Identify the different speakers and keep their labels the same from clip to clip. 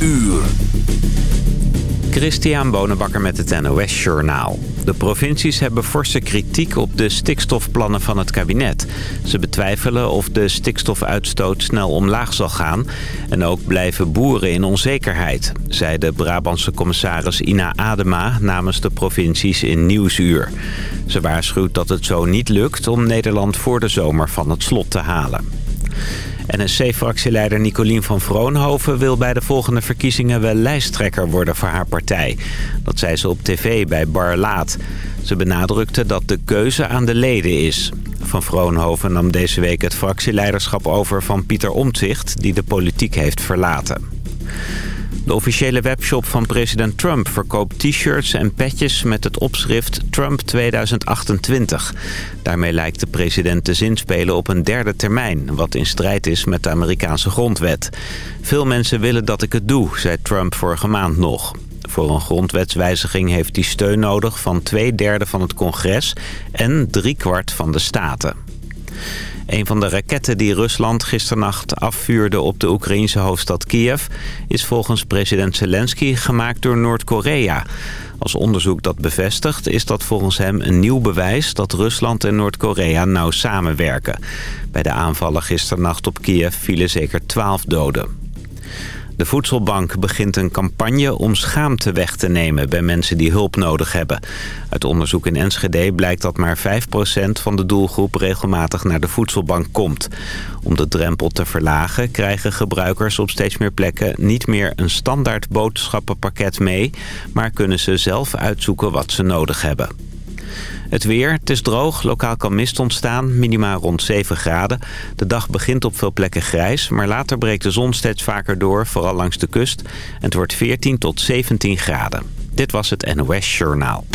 Speaker 1: uur.
Speaker 2: Christian Bonenbakker met het NOS Journaal. De provincies hebben forse kritiek op de stikstofplannen van het kabinet. Ze betwijfelen of de stikstofuitstoot snel omlaag zal gaan... en ook blijven boeren in onzekerheid... zei de Brabantse commissaris Ina Adema namens de provincies in Nieuwsuur. Ze waarschuwt dat het zo niet lukt om Nederland voor de zomer van het slot te halen. NSC-fractieleider Nicolien van Vroonhoven wil bij de volgende verkiezingen wel lijsttrekker worden voor haar partij. Dat zei ze op tv bij Bar Laat. Ze benadrukte dat de keuze aan de leden is. Van Vroonhoven nam deze week het fractieleiderschap over van Pieter Omtzigt, die de politiek heeft verlaten. De officiële webshop van president Trump verkoopt t-shirts en petjes met het opschrift Trump 2028. Daarmee lijkt de president te zinspelen op een derde termijn, wat in strijd is met de Amerikaanse grondwet. Veel mensen willen dat ik het doe, zei Trump vorige maand nog. Voor een grondwetswijziging heeft hij steun nodig van twee derde van het congres en driekwart van de staten. Een van de raketten die Rusland gisternacht afvuurde op de Oekraïnse hoofdstad Kiev... is volgens president Zelensky gemaakt door Noord-Korea. Als onderzoek dat bevestigt is dat volgens hem een nieuw bewijs... dat Rusland en Noord-Korea nauw samenwerken. Bij de aanvallen gisternacht op Kiev vielen zeker twaalf doden. De Voedselbank begint een campagne om schaamte weg te nemen bij mensen die hulp nodig hebben. Uit onderzoek in Enschede blijkt dat maar 5% van de doelgroep regelmatig naar de Voedselbank komt. Om de drempel te verlagen krijgen gebruikers op steeds meer plekken niet meer een standaard boodschappenpakket mee, maar kunnen ze zelf uitzoeken wat ze nodig hebben. Het weer, het is droog, lokaal kan mist ontstaan, minimaal rond 7 graden. De dag begint op veel plekken grijs, maar later breekt de zon steeds vaker door, vooral langs de kust. En het wordt 14 tot 17 graden. Dit was het NOS Journaal.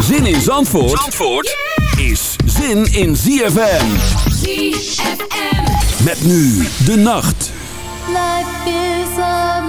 Speaker 1: Zin in Zandvoort, Zandvoort is zin in ZFM. ZFM. Met nu de nacht. Life is a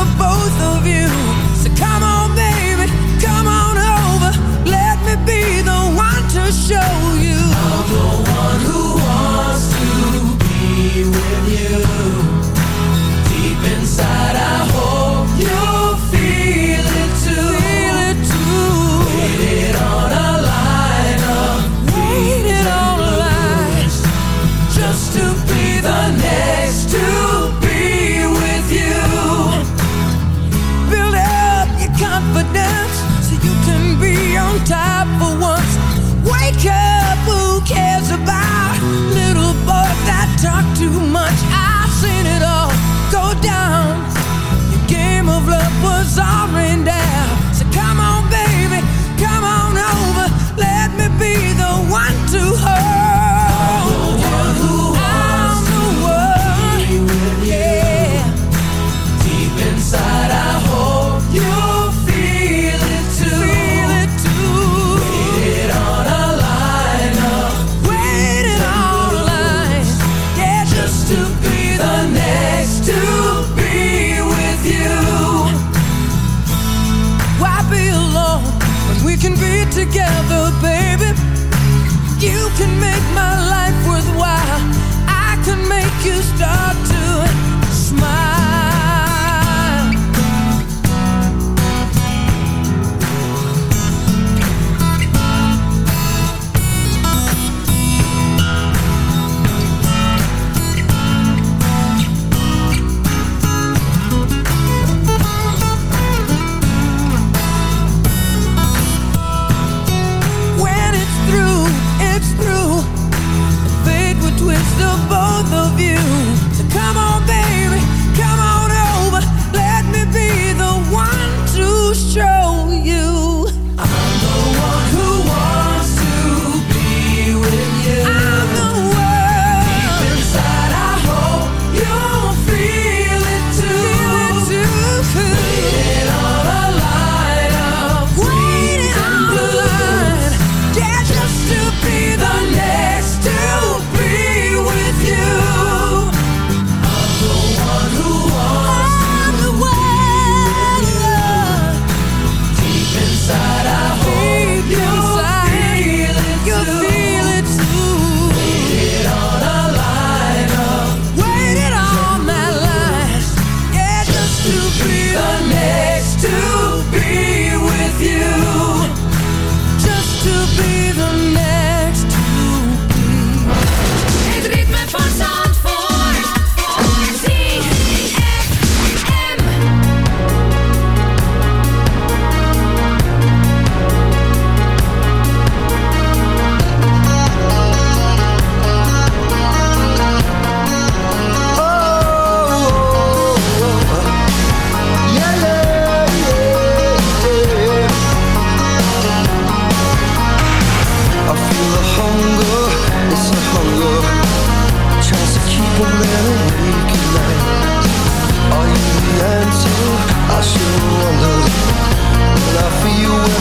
Speaker 1: of both of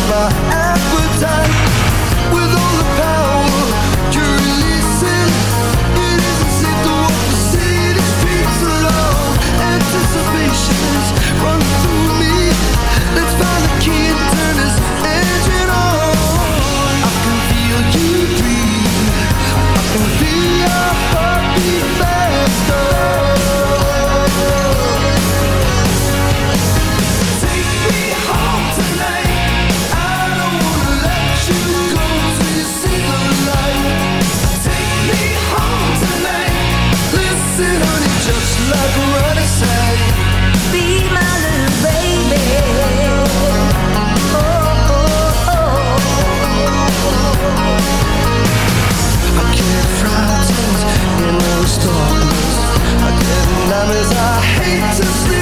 Speaker 1: far numbers
Speaker 3: I hate to
Speaker 4: see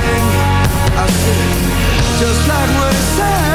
Speaker 5: sing, I sing, just like we're saying.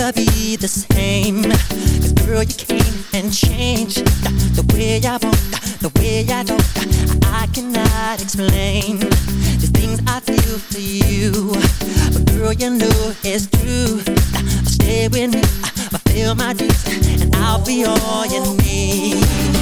Speaker 5: never be the same. Cause girl, you came and changed The way I want, the way I don't I cannot explain the things I feel for you. But girl, you know it's true. Stay with me, fulfill my dreams And I'll be all you need.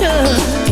Speaker 5: Life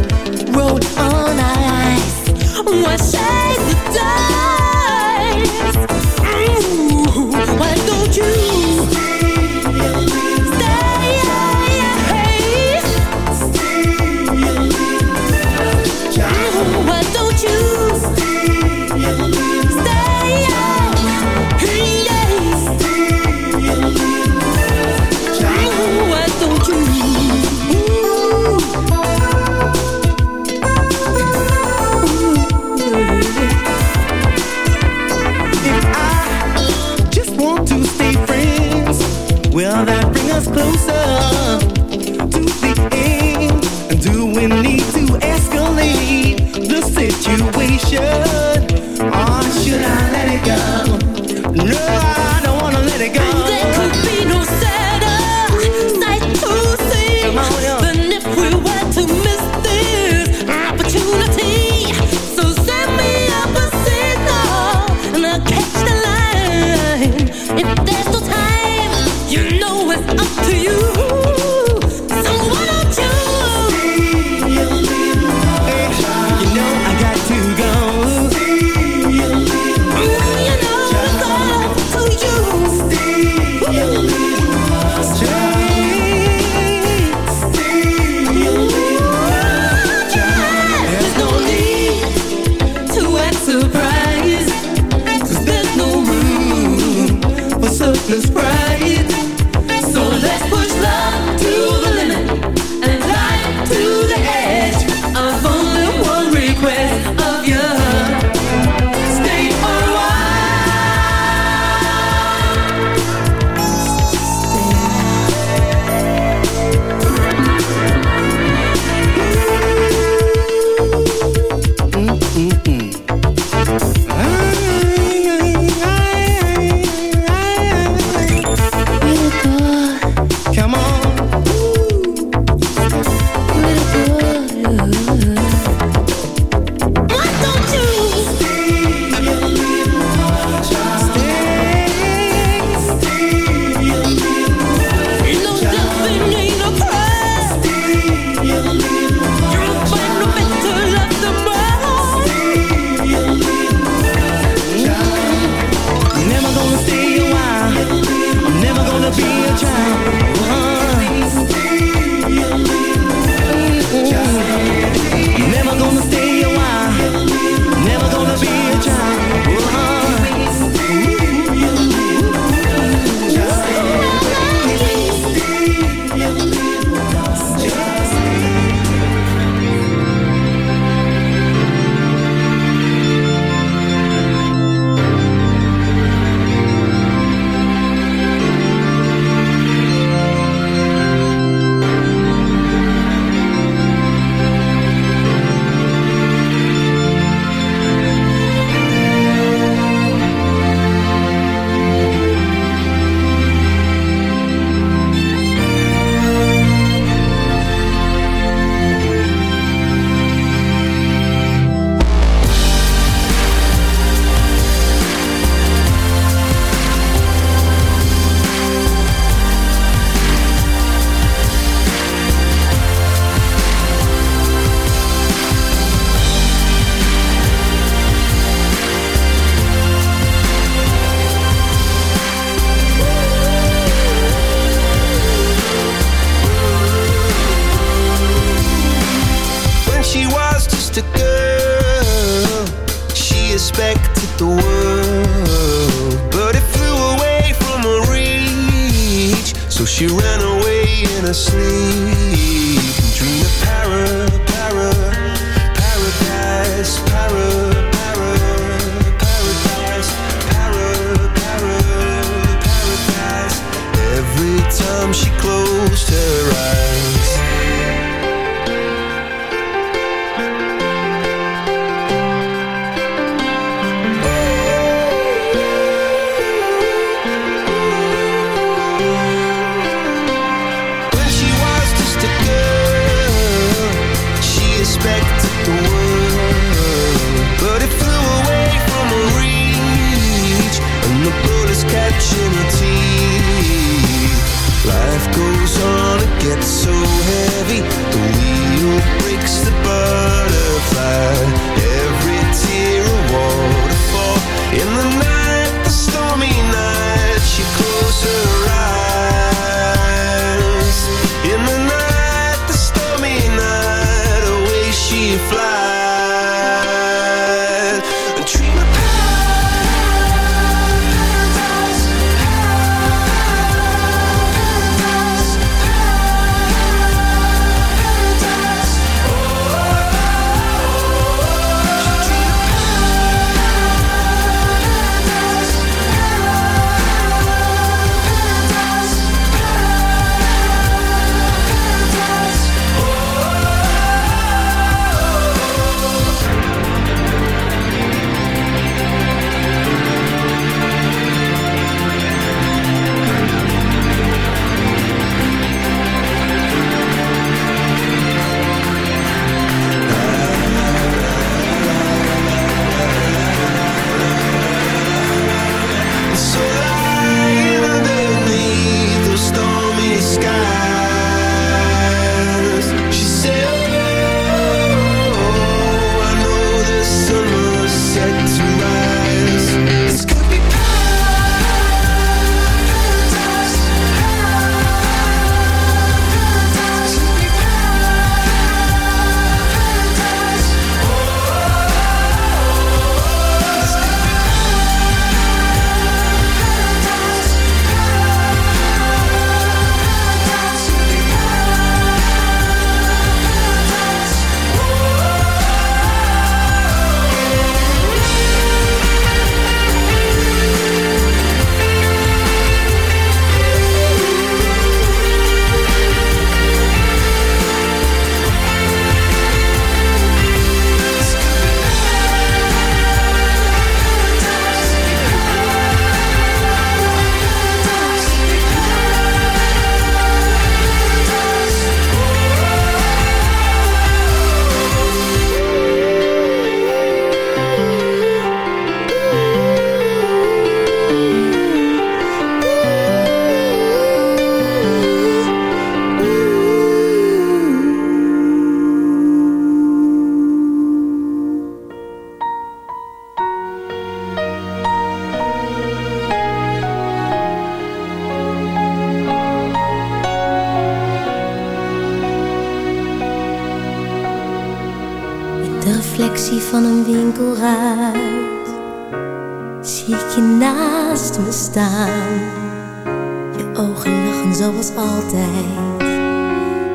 Speaker 5: Je ogen lachen zoals altijd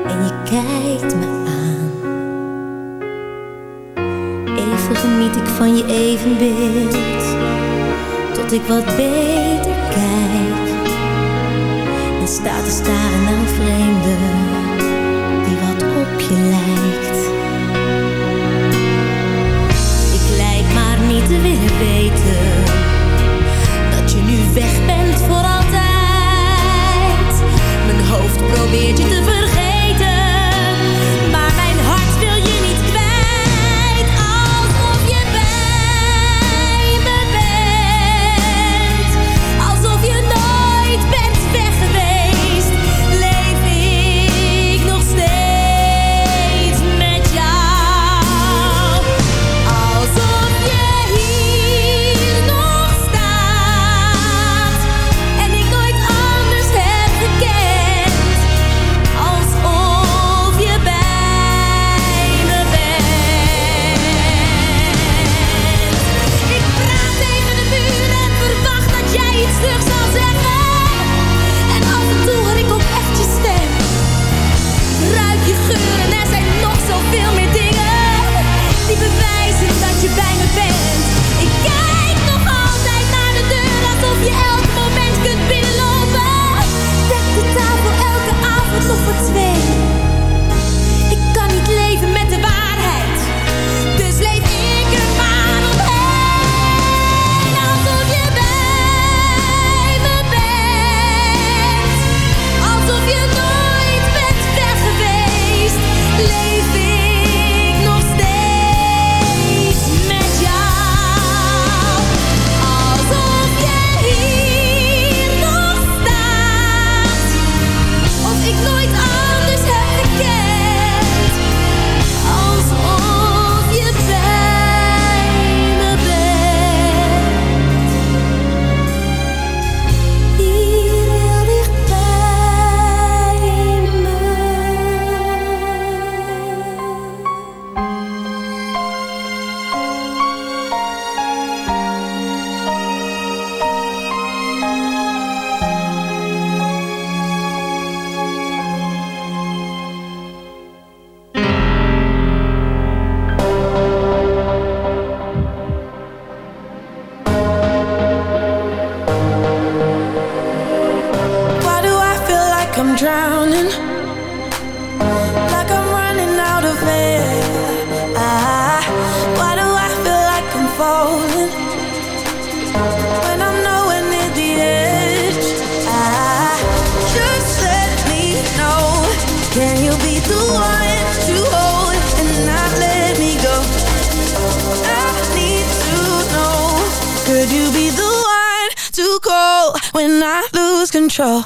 Speaker 5: en je kijkt me aan. Even geniet
Speaker 6: ik van je evenbeeld, tot
Speaker 5: ik wat weet. Could you be the one to call when I lose control?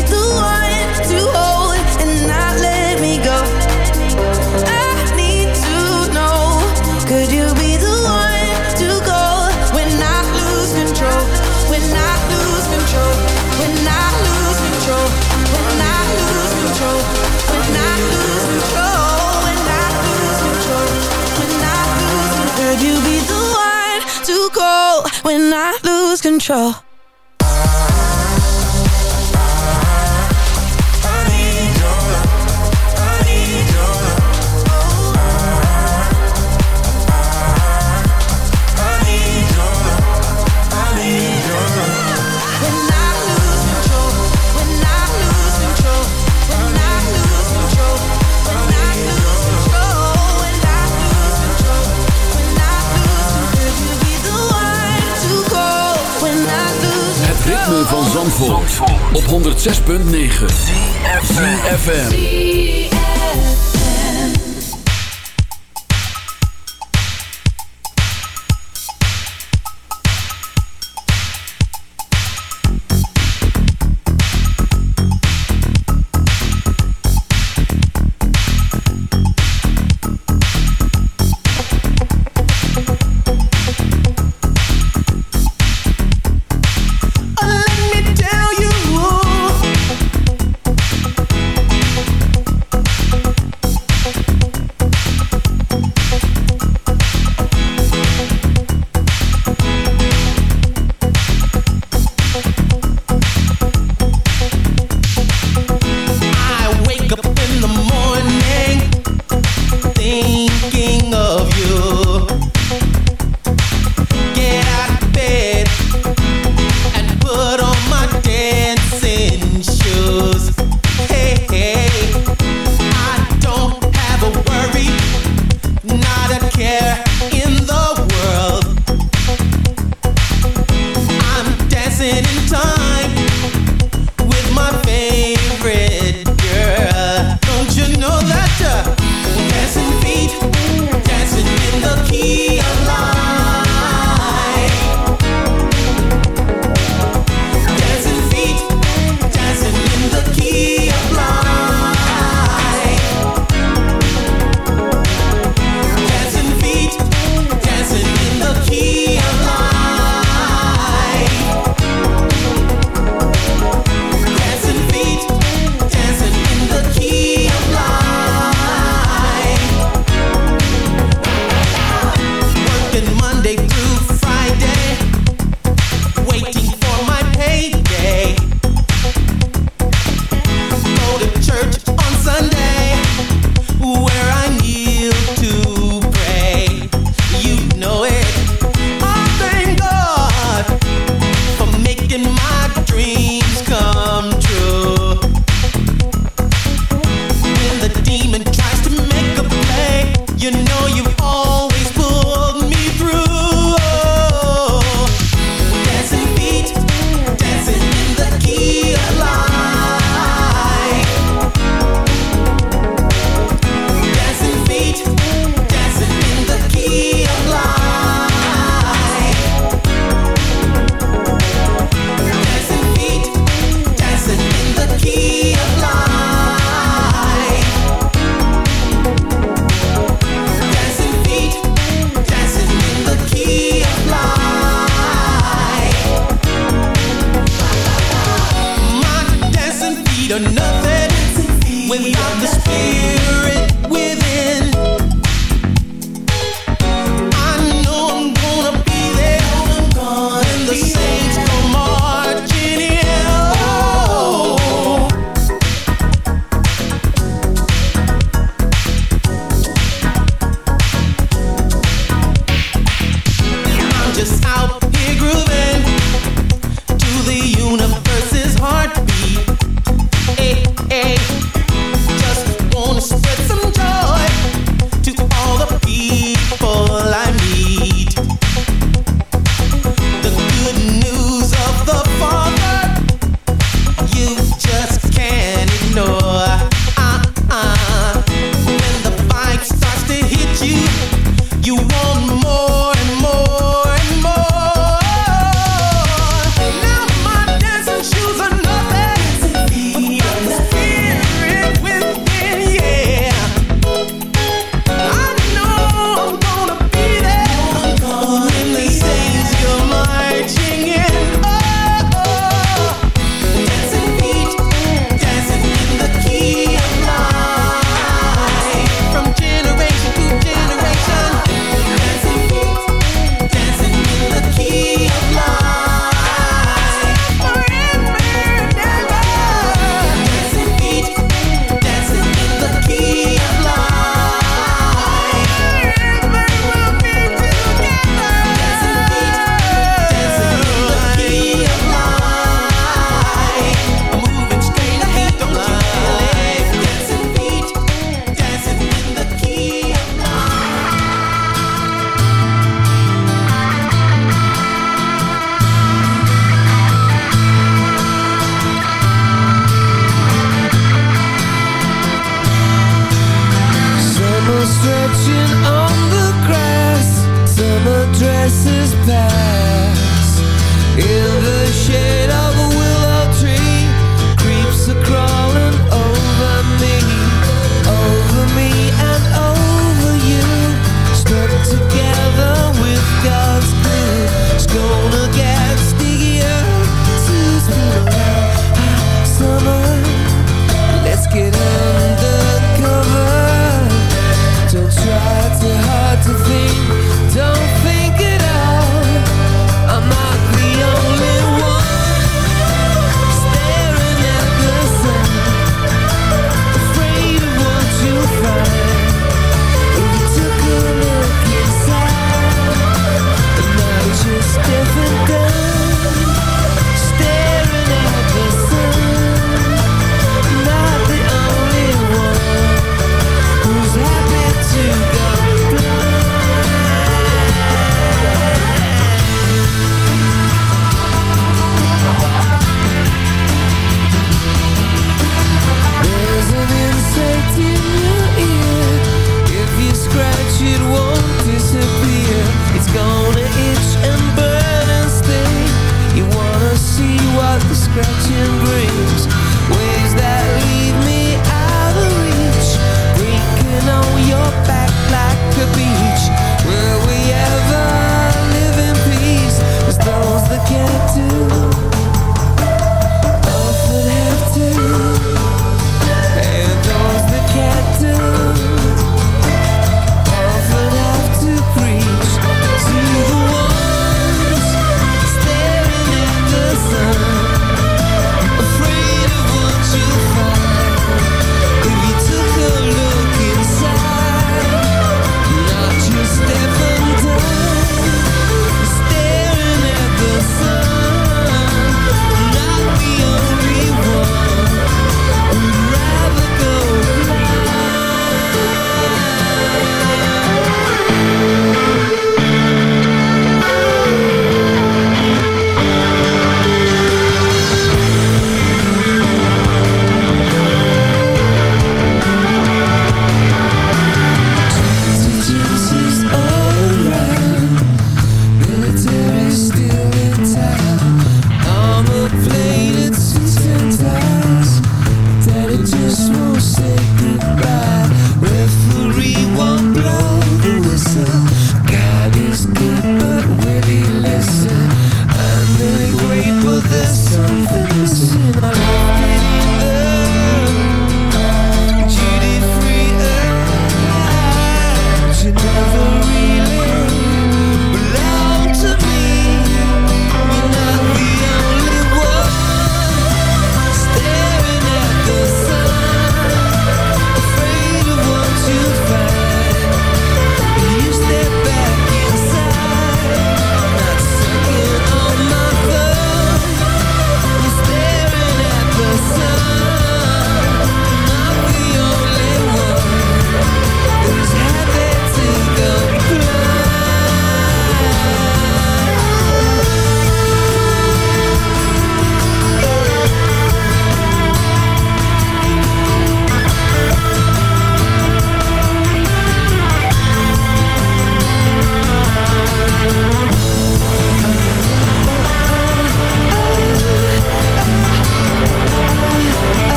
Speaker 5: when I lose control. Op 106.9 CFM.